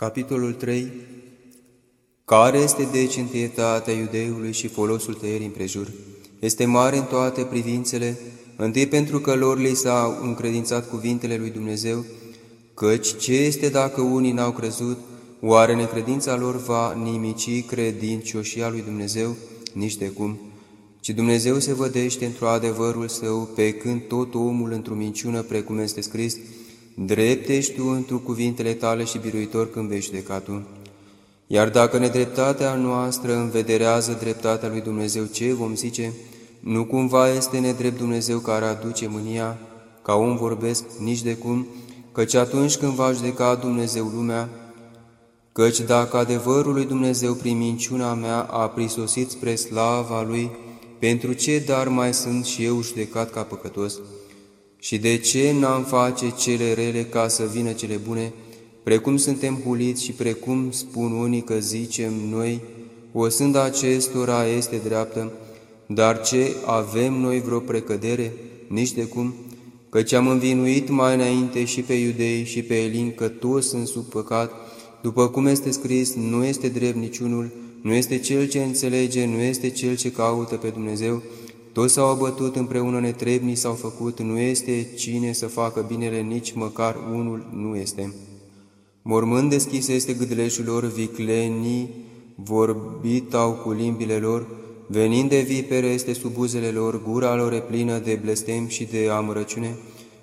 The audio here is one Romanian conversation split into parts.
Capitolul 3 Care este deci întâietatea iudeului și folosul tăierii împrejur? Este mare în toate privințele, întâi pentru că lor li s-au încredințat cuvintele lui Dumnezeu, căci ce este dacă unii n-au crezut, oare necredința lor va nimici credincioșia lui Dumnezeu? Nici de cum. Ci Dumnezeu se vădește într-o adevărul său, pe când tot omul într-o minciună, precum este scris, Drept ești tu într cuvintele tale și biruitor când vei judeca tu. Iar dacă nedreptatea noastră învederează dreptatea lui Dumnezeu, ce vom zice? Nu cumva este nedrept Dumnezeu care aduce mânia, ca om vorbesc, nici de cum, căci atunci când va judeca Dumnezeu lumea, căci dacă adevărul lui Dumnezeu prin minciuna mea a prisosit spre slava Lui, pentru ce dar mai sunt și eu judecat ca păcătos? Și de ce n-am face cele rele ca să vină cele bune, precum suntem huliți și precum spun unii că zicem noi, o sânda acestora este dreaptă, dar ce avem noi vreo precădere? Nici de cum, căci am învinuit mai înainte și pe iudei și pe elini că toți sunt sub păcat, după cum este scris, nu este drept niciunul, nu este cel ce înțelege, nu este cel ce caută pe Dumnezeu, toți s-au abătut împreună netrebnii s-au făcut, nu este cine să facă binele, nici măcar unul nu este. Mormânt deschis este gâdleșul lor, viclenii vorbit au cu limbile lor, venind de vipere este sub buzele lor, gura lor e plină de blestem și de amărăciune,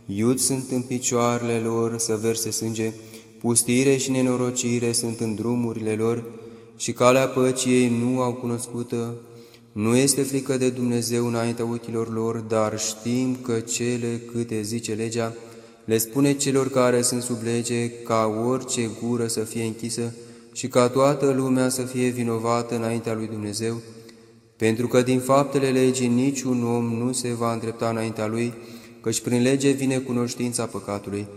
iud sunt în picioarele lor să verse sânge, pustire și nenorocire sunt în drumurile lor, și calea păcii ei nu au cunoscută, nu este frică de Dumnezeu înaintea ochilor lor, dar știm că cele câte zice legea, le spune celor care sunt sub lege ca orice gură să fie închisă și ca toată lumea să fie vinovată înaintea lui Dumnezeu, pentru că din faptele legii niciun om nu se va îndrepta înaintea lui, căci prin lege vine cunoștința păcatului.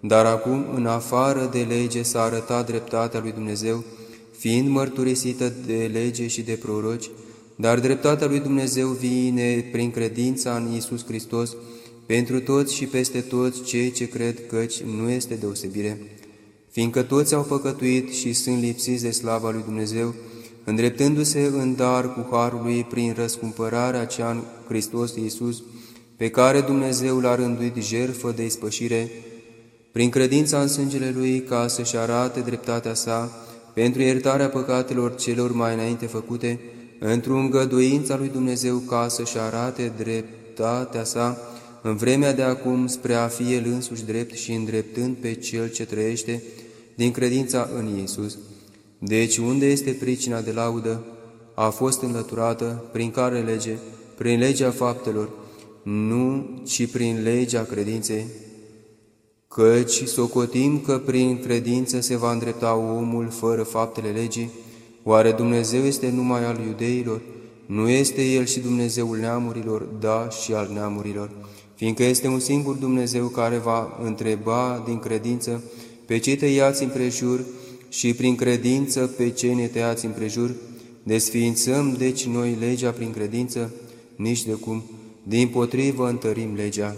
Dar acum, în afară de lege, s-a arătat dreptatea lui Dumnezeu, fiind mărturisită de lege și de proroci, dar dreptatea lui Dumnezeu vine prin credința în Iisus Hristos pentru toți și peste toți cei ce cred căci nu este deosebire, fiindcă toți au păcătuit și sunt lipsiți de slava lui Dumnezeu, îndreptându-se în dar cu harul lui prin răscumpărarea cea în Hristos Iisus, pe care Dumnezeu l-a rânduit jertfă de ispășire, prin credința în sângele Lui, ca să-și arate dreptatea sa, pentru iertarea păcatelor celor mai înainte făcute, într-o îngăduința lui Dumnezeu ca să-și arate dreptatea sa în vremea de acum spre a fi El însuși drept și îndreptând pe Cel ce trăiește din credința în Iisus. Deci unde este pricina de laudă? A fost înlăturată prin care lege? Prin legea faptelor, nu, ci prin legea credinței. Căci socotim că prin credință se va îndrepta omul fără faptele legii, Oare Dumnezeu este numai al iudeilor? Nu este El și Dumnezeul neamurilor, da și al neamurilor, fiindcă este un singur Dumnezeu care va întreba din credință pe cei tăiați împrejur și prin credință pe cei netăiați împrejur, desființăm deci noi legea prin credință, nici de cum, din potrivă întărim legea.